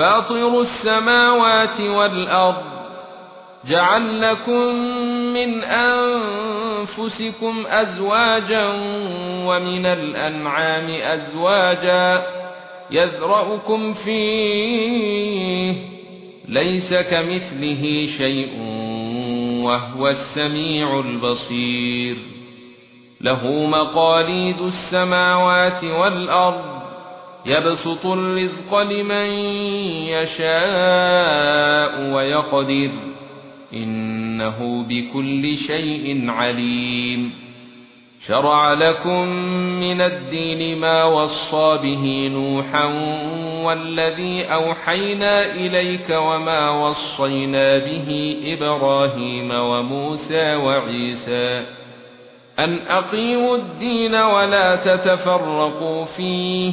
فاطر السماوات والأرض. جعل لكم من أنفسكم أزواجا ومن الأنعام أزواجا يذرؤكم فيه. ليس كمثله شيء وهو السميع البصير. له مقاليد السماوات والأرض. يبسط الرزق لمن يشاء ويقدر. إنه بكل شيء عليم. شرع لكم من الدين ما وصى به نوحا والذي أوحينا إليك وما وصينا به إبراهيم وموسى وعيسى. أن أقيموا الدين ولا تتفرقوا فيه.